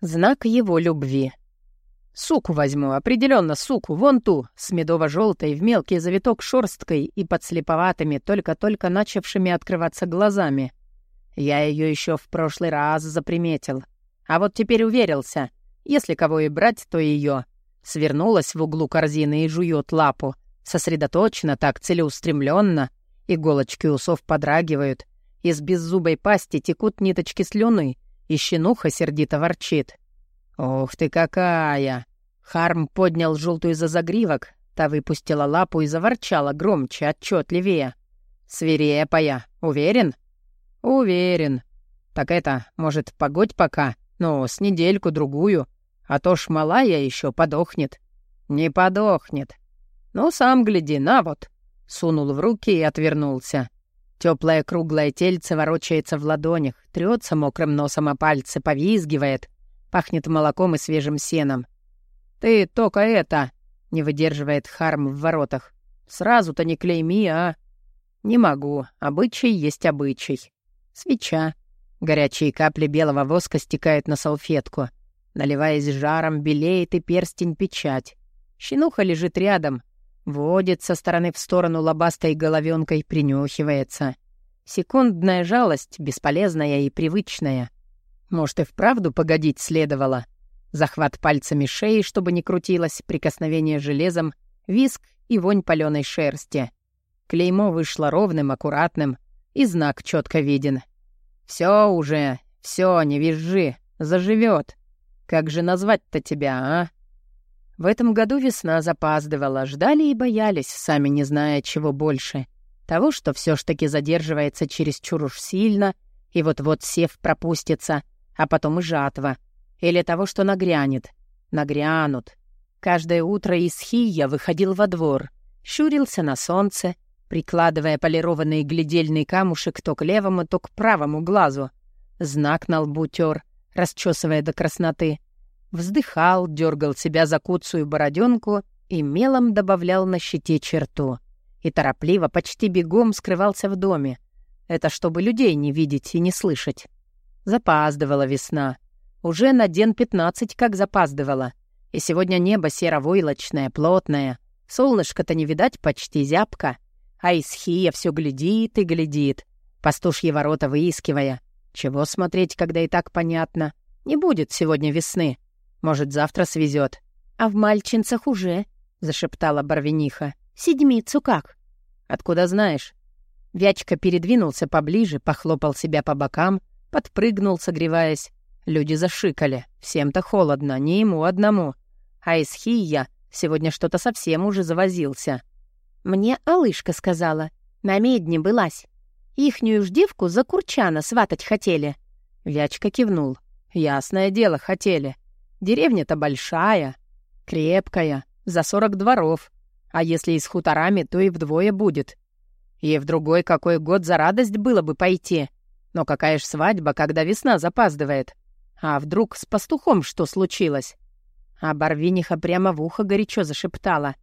Знак его любви. Суку возьму, определенно суку, вон ту, с медово-желтой, в мелкий завиток шерсткой и подслеповатыми, только-только начавшими открываться глазами. Я ее еще в прошлый раз заприметил. А вот теперь уверился. Если кого и брать, то ее. Свернулась в углу корзины и жует лапу. Сосредоточенно, так целеустремленно. Иголочки усов подрагивают. Из беззубой пасти текут ниточки слюны, и щенуха сердито ворчит. «Ух ты какая!» Харм поднял желтую за загривок, та выпустила лапу и заворчала громче, отчетливее. «Свирепая, уверен?» «Уверен. Так это, может, погодь пока, но с недельку-другую, а то ж малая еще подохнет». «Не подохнет. Ну, сам гляди, на вот». Сунул в руки и отвернулся. Теплое круглое тельце ворочается в ладонях, трется мокрым носом о пальцы, повизгивает. Пахнет молоком и свежим сеном. «Ты только это!» — не выдерживает Харм в воротах. «Сразу-то не клейми, а!» «Не могу. Обычай есть обычай. Свеча. Горячие капли белого воска стекают на салфетку. Наливаясь жаром, белеет и перстень-печать. Щенуха лежит рядом. Водит со стороны в сторону лобастой головенкой, принюхивается. Секундная жалость, бесполезная и привычная. Может, и вправду погодить следовало. Захват пальцами шеи, чтобы не крутилось, прикосновение железом, виск и вонь паленой шерсти. Клеймо вышло ровным, аккуратным, и знак четко виден. Все уже, все, не визжи, заживет. Как же назвать-то тебя, а? В этом году весна запаздывала, ждали и боялись, сами не зная, чего больше. Того, что все ж таки задерживается чересчур уж сильно, и вот-вот сев пропустится, а потом и жатва. Или того, что нагрянет. Нагрянут. Каждое утро из Хия выходил во двор, щурился на солнце, прикладывая полированный глядельный камушек то к левому, то к правому глазу. Знак на лбу тер, расчесывая до красноты. Вздыхал, дергал себя за куцую бороденку и мелом добавлял на щите черту. И торопливо, почти бегом скрывался в доме. Это чтобы людей не видеть и не слышать. Запаздывала весна. Уже на день пятнадцать как запаздывала. И сегодня небо серо-войлочное, плотное. Солнышко-то не видать почти зябко. А Исхия все глядит и глядит, пастушьи ворота выискивая. Чего смотреть, когда и так понятно? Не будет сегодня весны. Может, завтра свезет. А в Мальчинцах уже, — зашептала Барвиниха. Седмицу как? Откуда знаешь? Вячка передвинулся поближе, похлопал себя по бокам, подпрыгнул, согреваясь. Люди зашикали. Всем-то холодно, не ему одному. А Исхия сегодня что-то совсем уже завозился. Мне Алышка сказала. На медне былась. Ихнюю ж девку за Курчана сватать хотели. Вячка кивнул. Ясное дело, хотели. Деревня-то большая, крепкая, за сорок дворов. А если и с хуторами, то и вдвое будет. И в другой какой год за радость было бы пойти. Но какая ж свадьба, когда весна запаздывает? А вдруг с пастухом что случилось? А Барвиниха прямо в ухо горячо зашептала.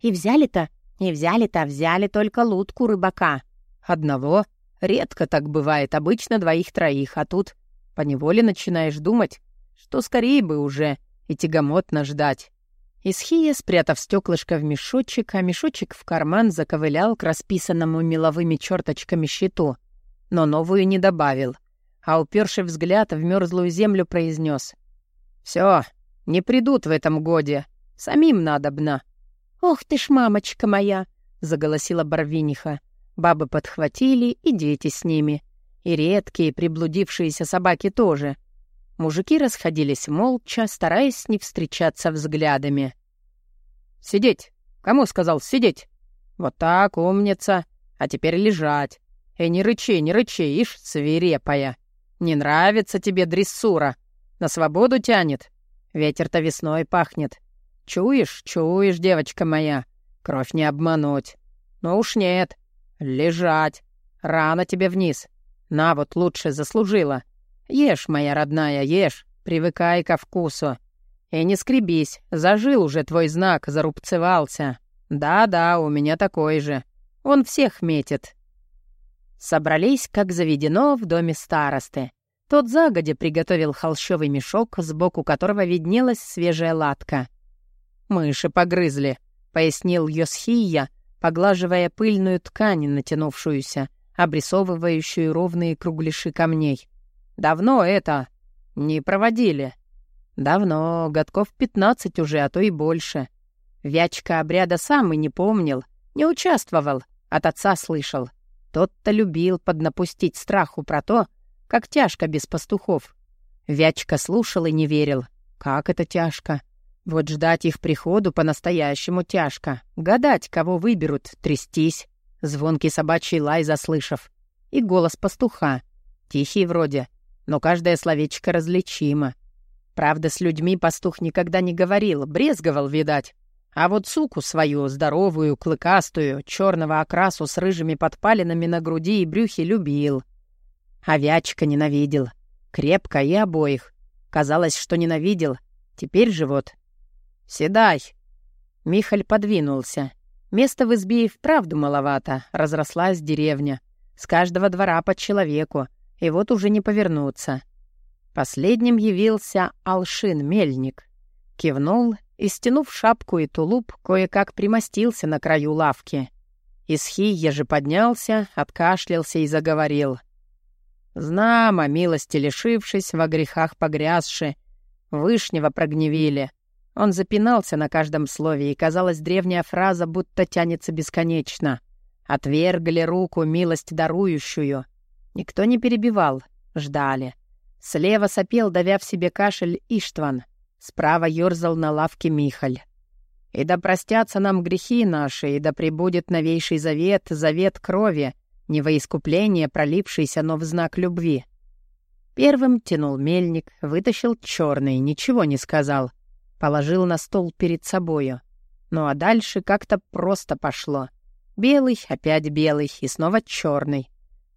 «И взяли-то не взяли-то, взяли только лутку рыбака. Одного? Редко так бывает, обычно двоих-троих, а тут поневоле начинаешь думать, что скорее бы уже и тягомотно ждать. Исхия, спрятав стеклышко в мешочек, а мешочек в карман заковылял к расписанному меловыми черточками щиту, но новую не добавил, а уперший взгляд в мерзлую землю произнес: «Все, не придут в этом годе, самим надобно». «Ох ты ж, мамочка моя!» — заголосила Барвиниха. Бабы подхватили, и дети с ними. И редкие приблудившиеся собаки тоже. Мужики расходились молча, стараясь не встречаться взглядами. «Сидеть! Кому сказал сидеть? Вот так, умница! А теперь лежать! И не рычи, не рычи, ишь, свирепая! Не нравится тебе дрессура! На свободу тянет! Ветер-то весной пахнет!» Чуешь, чуешь, девочка моя. Кровь не обмануть. Но уж нет. Лежать. Рано тебе вниз. На вот лучше заслужила. Ешь, моя родная, ешь. Привыкай ко вкусу. И не скребись. Зажил уже твой знак, зарубцевался. Да-да, у меня такой же. Он всех метит. Собрались, как заведено, в доме старосты. Тот загодя приготовил холщовый мешок, сбоку которого виднелась свежая латка. «Мыши погрызли», — пояснил Йосхия, поглаживая пыльную ткань, натянувшуюся, обрисовывающую ровные кругляши камней. «Давно это не проводили?» «Давно, годков пятнадцать уже, а то и больше. Вячка обряда сам и не помнил, не участвовал, от отца слышал. Тот-то любил поднапустить страху про то, как тяжко без пастухов. Вячка слушал и не верил. Как это тяжко? Вот ждать их приходу по-настоящему тяжко. Гадать, кого выберут, трястись. Звонкий собачий лай заслышав. И голос пастуха. Тихий вроде, но каждое словечко различимо. Правда, с людьми пастух никогда не говорил, брезговал, видать. А вот суку свою, здоровую, клыкастую, черного окрасу с рыжими подпалинами на груди и брюхе любил. Овячка ненавидел. Крепко и обоих. Казалось, что ненавидел. Теперь же вот. «Седай!» Михаль подвинулся. Место в избе и вправду маловато. Разрослась деревня. С каждого двора по человеку. И вот уже не повернуться. Последним явился Алшин-мельник. Кивнул и, стянув шапку и тулуп, кое-как примостился на краю лавки. Исхия же поднялся, откашлялся и заговорил. «Знамо, милости лишившись, во грехах погрязши, Вышнего прогневили». Он запинался на каждом слове, и, казалось, древняя фраза будто тянется бесконечно. «Отвергли руку, милость дарующую». Никто не перебивал, ждали. Слева сопел, давя в себе кашель, Иштван — Справа ёрзал на лавке Михаль. «И да простятся нам грехи наши, и да пребудет новейший завет, завет крови, не во искупление пролившийся, но в знак любви». Первым тянул мельник, вытащил черный, ничего не сказал. Положил на стол перед собою. Ну а дальше как-то просто пошло. Белый, опять белый, и снова черный.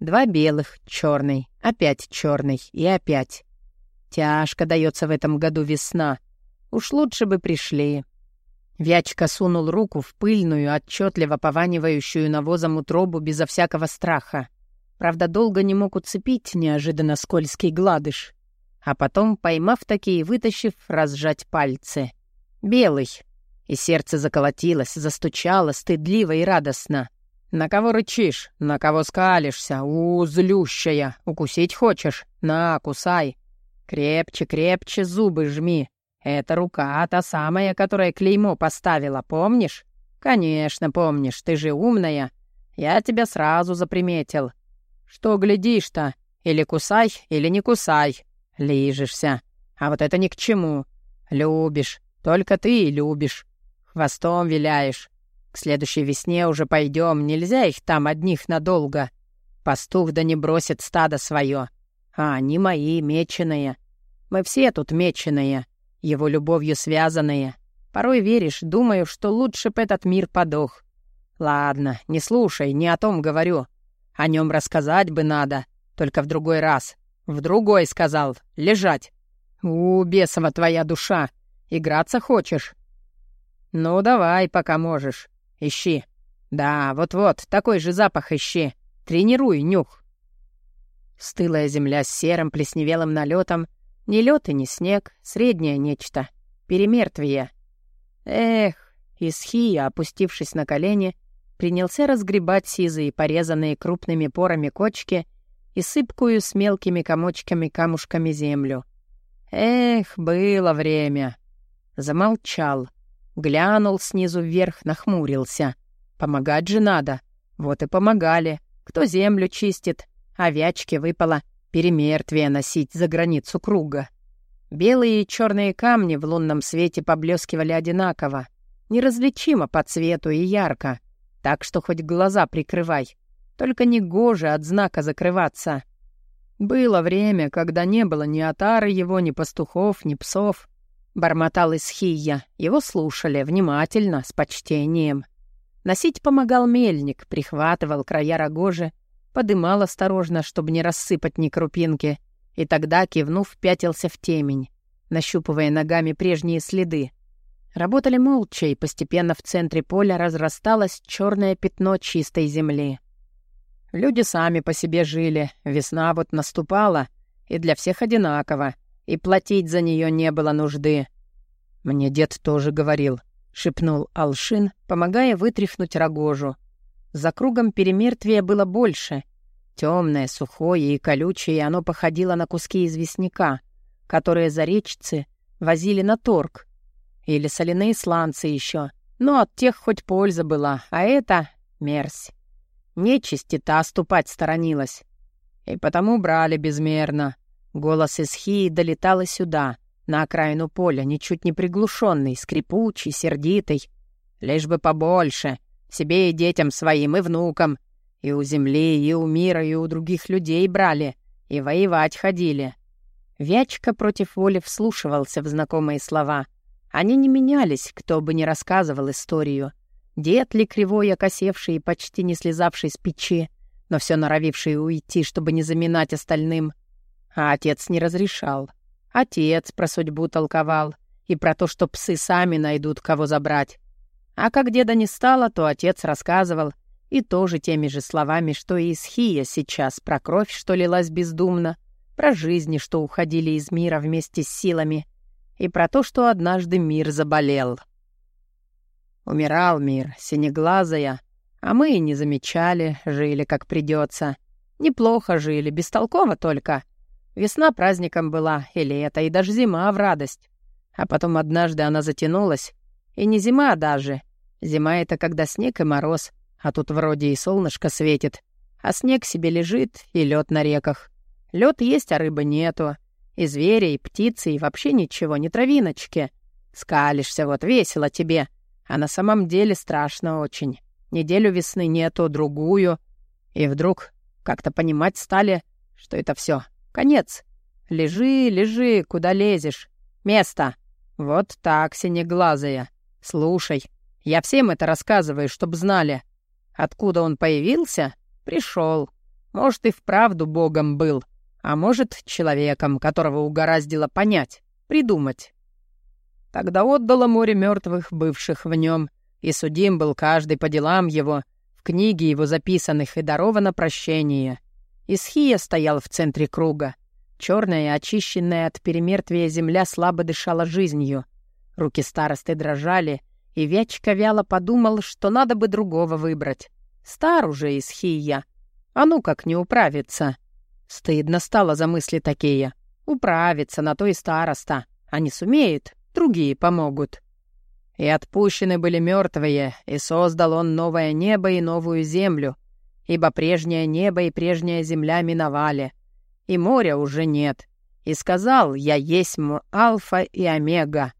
Два белых, черный, опять черный и опять. Тяжко дается в этом году весна. Уж лучше бы пришли. Вячка сунул руку в пыльную, отчетливо пованивающую навозом утробу безо всякого страха. Правда, долго не мог уцепить неожиданно скользкий гладыш. А потом, поймав такие, вытащив, разжать пальцы. Белый. И сердце заколотилось, застучало, стыдливо и радостно. «На кого рычишь? На кого скалишься? У, злющая! Укусить хочешь? На, кусай!» «Крепче, крепче зубы жми. Это рука та самая, которая клеймо поставила, помнишь?» «Конечно, помнишь, ты же умная. Я тебя сразу заприметил. Что глядишь-то? Или кусай, или не кусай. Лижешься. А вот это ни к чему. Любишь. Только ты и любишь. Хвостом виляешь. К следующей весне уже пойдем. Нельзя их там одних надолго. Пастух да не бросит стадо свое. А они мои, меченые. Мы все тут меченые, его любовью связанные. Порой веришь, думаю, что лучше б этот мир подох. Ладно, не слушай, не о том говорю. О нем рассказать бы надо, только в другой раз. В другой, сказал, лежать. У, бесова твоя душа, играться хочешь? Ну, давай, пока можешь. Ищи. Да, вот-вот, такой же запах ищи. Тренируй нюх. Стылая земля с серым плесневелым налетом, ни лед и ни снег, среднее нечто, перемертвие. Эх, Исхия, опустившись на колени, принялся разгребать сизые, порезанные крупными порами кочки и сыпкую с мелкими комочками-камушками землю. Эх, было время. Замолчал, глянул снизу вверх, нахмурился. Помогать же надо. Вот и помогали. Кто землю чистит, Овячке выпало перемертвие носить за границу круга. Белые и черные камни в лунном свете поблескивали одинаково, неразличимо по цвету и ярко, так что хоть глаза прикрывай, только не гоже от знака закрываться. Было время, когда не было ни отары его, ни пастухов, ни псов. Бормотал Исхия, его слушали внимательно, с почтением. Носить помогал мельник, прихватывал края рогожи, подымал осторожно, чтобы не рассыпать ни крупинки, и тогда, кивнув, пятился в темень, нащупывая ногами прежние следы. Работали молча, и постепенно в центре поля разрасталось черное пятно чистой земли. Люди сами по себе жили, весна вот наступала, и для всех одинаково, и платить за нее не было нужды. Мне дед тоже говорил, шепнул Алшин, помогая вытряхнуть рогожу. За кругом перемертвия было больше. Темное, сухое и колючее, оно походило на куски известняка, которые заречцы возили на торг. Или соляные сланцы еще. Но от тех хоть польза была, а это — мерзь. Нечисти-то оступать сторонилась. И потому брали безмерно. Голос Исхии долетал и сюда, на окраину поля, ничуть не приглушенный, скрипучий, сердитый. Лишь бы побольше, себе и детям своим, и внукам. И у земли, и у мира, и у других людей брали, и воевать ходили. Вячка против воли вслушивался в знакомые слова. Они не менялись, кто бы ни рассказывал историю. Дед ли кривой, окосевший и почти не слезавший с печи, но все норовивший уйти, чтобы не заминать остальным. А отец не разрешал. Отец про судьбу толковал и про то, что псы сами найдут, кого забрать. А как деда не стало, то отец рассказывал, и тоже теми же словами, что и Исхия сейчас, про кровь, что лилась бездумно, про жизни, что уходили из мира вместе с силами, и про то, что однажды мир заболел. Умирал мир, синеглазая, а мы и не замечали, жили как придется. Неплохо жили, бестолково только. Весна праздником была, и лето, и даже зима в радость. А потом однажды она затянулась. И не зима даже. Зима — это когда снег и мороз, а тут вроде и солнышко светит. А снег себе лежит, и лед на реках. Лед есть, а рыбы нету. И звери, и птицы, и вообще ничего, не травиночки. Скалишься, вот весело тебе. А на самом деле страшно очень. Неделю весны нету, другую. И вдруг как-то понимать стали, что это все конец. Лежи, лежи, куда лезешь. Место. Вот так, синеглазая. Слушай, я всем это рассказываю, чтоб знали. Откуда он появился? Пришел. Может, и вправду богом был а может, человеком, которого угораздило понять, придумать. Тогда отдало море мертвых, бывших в нем, и судим был каждый по делам его, в книге его записанных и даровано прощение. Исхия стоял в центре круга. Черная, очищенная от перемертвия земля слабо дышала жизнью. Руки старосты дрожали, и Вячка вяло подумал, что надо бы другого выбрать. Стар уже Исхия. А ну как не управиться. Стыдно стало за мысли такие. Управиться на то и староста. Не сумеет, другие помогут. И отпущены были мертвые, и создал он новое небо и новую землю, ибо прежнее небо и прежняя земля миновали, и моря уже нет. И сказал, я есть Альфа и Омега.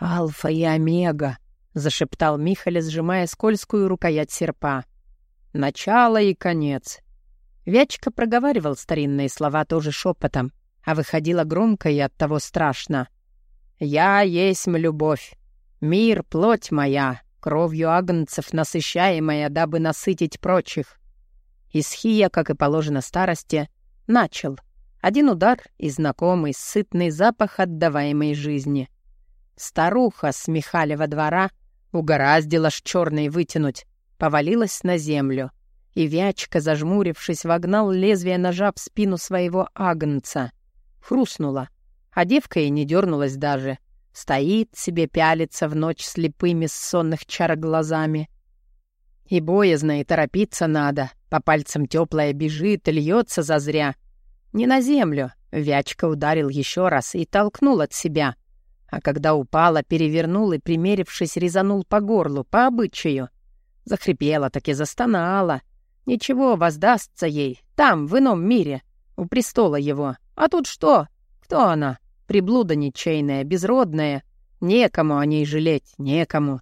«Альфа и Омега», — зашептал Михаил, сжимая скользкую рукоять серпа. «Начало и конец, Вячка проговаривал старинные слова тоже шепотом, а выходило громко и оттого страшно. «Я есть любовь. Мир — плоть моя, кровью агнцев насыщаемая, дабы насытить прочих». Исхия, как и положено старости, начал. Один удар и знакомый сытный запах отдаваемой жизни. Старуха с Михалева двора угораздила ж черный вытянуть, повалилась на землю и Вячка, зажмурившись, вогнал лезвие ножа в спину своего агнца. Хрустнула, а девка и не дернулась даже. Стоит себе, пялится в ночь слепыми сонных чар глазами. И боязно, и торопиться надо. По пальцам теплая бежит, льется зазря. Не на землю. Вячка ударил еще раз и толкнул от себя. А когда упала, перевернул и, примерившись, резанул по горлу, по обычаю. Захрипела, таки застонала — Ничего, воздастся ей. Там, в ином мире. У престола его. А тут что? Кто она? Приблуда ничейная, безродная. Некому о ней жалеть, некому.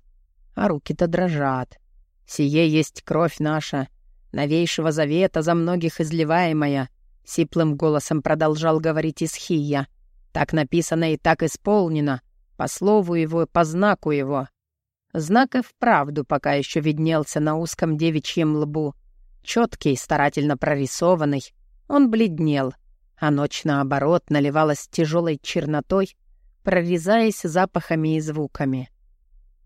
А руки-то дрожат. Сие есть кровь наша, новейшего завета за многих изливаемая. Сиплым голосом продолжал говорить Исхия. Так написано и так исполнено. По слову его, по знаку его. Знак и вправду пока еще виднелся на узком девичьем лбу. Четкий, старательно прорисованный, он бледнел, а ночь, наоборот, наливалась тяжелой чернотой, прорезаясь запахами и звуками.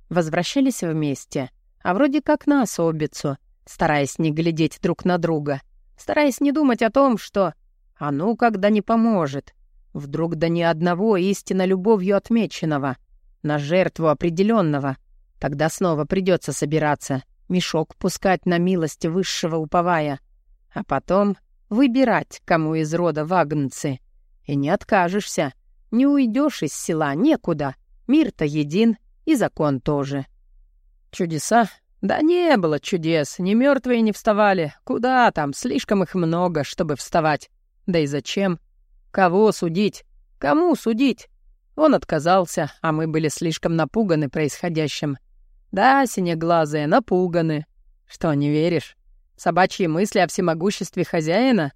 Возвращались вместе, а вроде как на особицу, стараясь не глядеть друг на друга, стараясь не думать о том, что А ну, когда не поможет. Вдруг да ни одного истинно любовью отмеченного. На жертву определенного. Тогда снова придется собираться, мешок пускать на милость высшего уповая. А потом выбирать, кому из рода вагнцы. И не откажешься. Не уйдешь из села некуда. Мир-то един, и закон тоже. Чудеса? Да не было чудес. Ни мертвые не вставали. Куда там? Слишком их много, чтобы вставать. Да и зачем? Кого судить? Кому судить? Он отказался, а мы были слишком напуганы происходящим. Да, синеглазые, напуганы. Что, не веришь? Собачьи мысли о всемогуществе хозяина?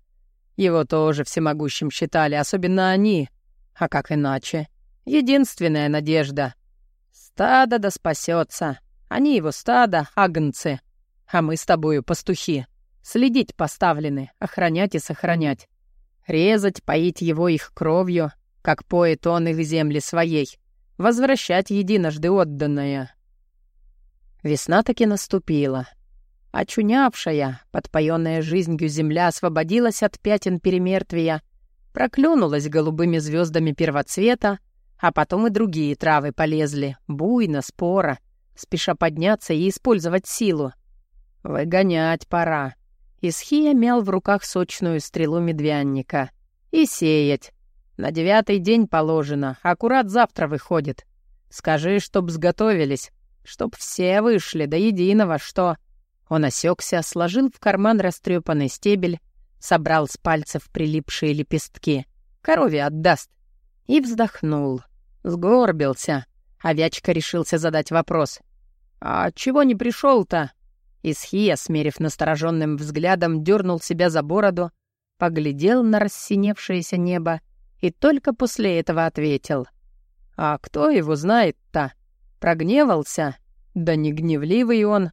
Его тоже всемогущим считали, особенно они. А как иначе? Единственная надежда. Стадо да спасется. Они его стадо, агнцы. А мы с тобою пастухи. Следить поставлены, охранять и сохранять. Резать, поить его их кровью, как поет он их земли своей. Возвращать единожды отданное. Весна таки наступила. Очунявшая, подпоенная жизнью земля освободилась от пятен перемертвия, проклюнулась голубыми звездами первоцвета, а потом и другие травы полезли, буйно, спора, спеша подняться и использовать силу. Выгонять пора. Исхия мял в руках сочную стрелу медвянника. И сеять. На девятый день положено, аккурат завтра выходит. Скажи, чтоб сготовились, чтоб все вышли до единого, что...» Он осекся, сложил в карман растрепанный стебель, собрал с пальцев прилипшие лепестки. Корове отдаст. И вздохнул. Сгорбился. Овячка решился задать вопрос. «А чего не пришел то Исхия, смерив настороженным взглядом, дернул себя за бороду, поглядел на рассиневшееся небо и только после этого ответил. «А кто его знает-то? Прогневался? Да не гневливый он.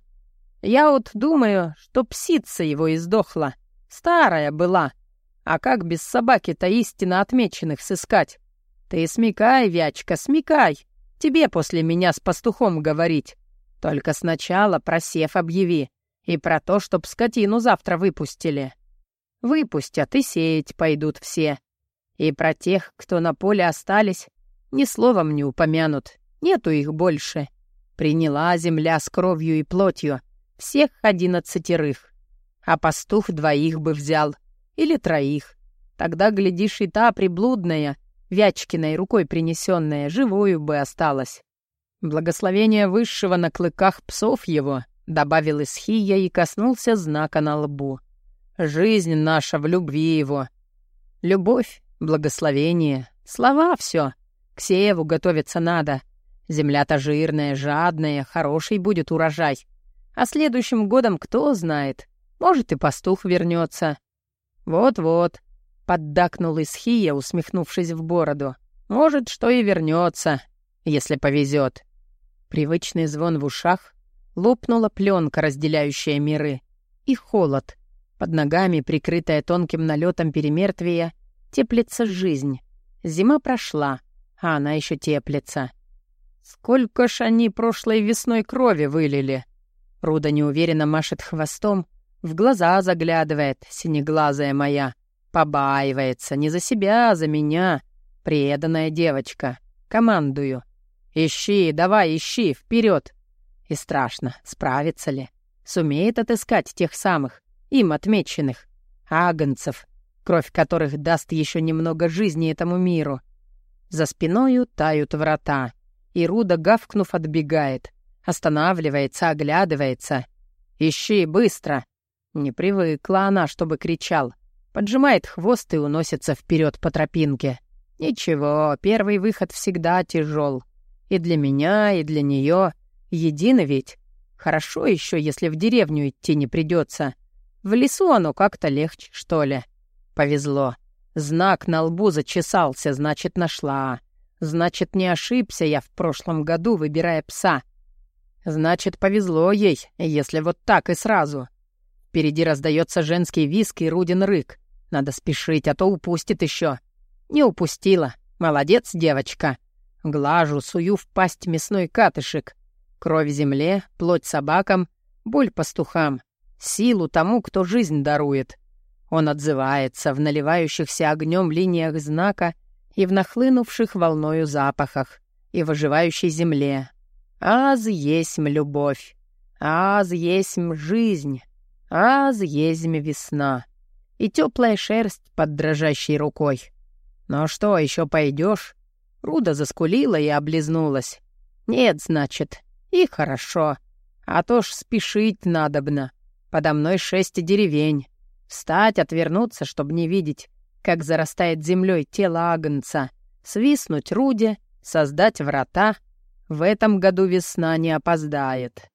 Я вот думаю, что псица его издохла. Старая была. А как без собаки-то истинно отмеченных сыскать? Ты смекай, Вячка, смекай. Тебе после меня с пастухом говорить. Только сначала про сев объяви. И про то, чтоб скотину завтра выпустили. Выпустят и сеять пойдут все. И про тех, кто на поле остались, ни словом не упомянут. Нету их больше. Приняла земля с кровью и плотью всех одиннадцатерых. А пастух двоих бы взял. Или троих. Тогда, глядишь, и та приблудная, Вячкиной рукой принесенная, живою бы осталась. «Благословение высшего на клыках псов его», — добавил Исхия и коснулся знака на лбу. «Жизнь наша в любви его». Любовь, благословение, слова все. К сееву готовиться надо. Земля-то жирная, жадная, хороший будет урожай. А следующим годом кто знает, может и пастух вернется. Вот-вот, поддакнул Исхия, усмехнувшись в бороду. Может, что и вернется, если повезет. Привычный звон в ушах, лопнула пленка, разделяющая миры, и холод. Под ногами, прикрытая тонким налетом перемертвия, теплится жизнь. Зима прошла, а она еще теплится. Сколько ж они прошлой весной крови вылили? Руда неуверенно машет хвостом, в глаза заглядывает, синеглазая моя. Побаивается, не за себя, а за меня. Преданная девочка. Командую. «Ищи, давай, ищи, вперед!» И страшно, справится ли. Сумеет отыскать тех самых, им отмеченных, агнцев, кровь которых даст еще немного жизни этому миру. За спиною тают врата, и Руда, гавкнув, отбегает. Останавливается, оглядывается. «Ищи, быстро!» Не привыкла она, чтобы кричал. Поджимает хвост и уносится вперед по тропинке. Ничего, первый выход всегда тяжел. И для меня, и для нее. Едино ведь. Хорошо еще, если в деревню идти не придется. В лесу оно как-то легче, что ли. Повезло. Знак на лбу зачесался, значит, нашла. Значит, не ошибся я в прошлом году, выбирая пса. Значит, повезло ей, если вот так и сразу. Впереди раздается женский виск и Рудин рык. Надо спешить, а то упустит еще. Не упустила. Молодец, девочка. Глажу, сую в пасть мясной катышек. Кровь земле, плоть собакам, боль пастухам. Силу тому, кто жизнь дарует. Он отзывается в наливающихся огнем линиях знака и в нахлынувших волною запахах, и в оживающей земле. Аз есмь любовь, аз есмь жизнь, аз есмь весна. И теплая шерсть под дрожащей рукой. Ну что, еще пойдешь? Руда заскулила и облизнулась. Нет, значит, и хорошо. А то ж спешить надобно. Подо мной шесть деревень. Встать, отвернуться, чтобы не видеть, как зарастает землей тело Агнца. Свистнуть Руде, создать врата. В этом году весна не опоздает.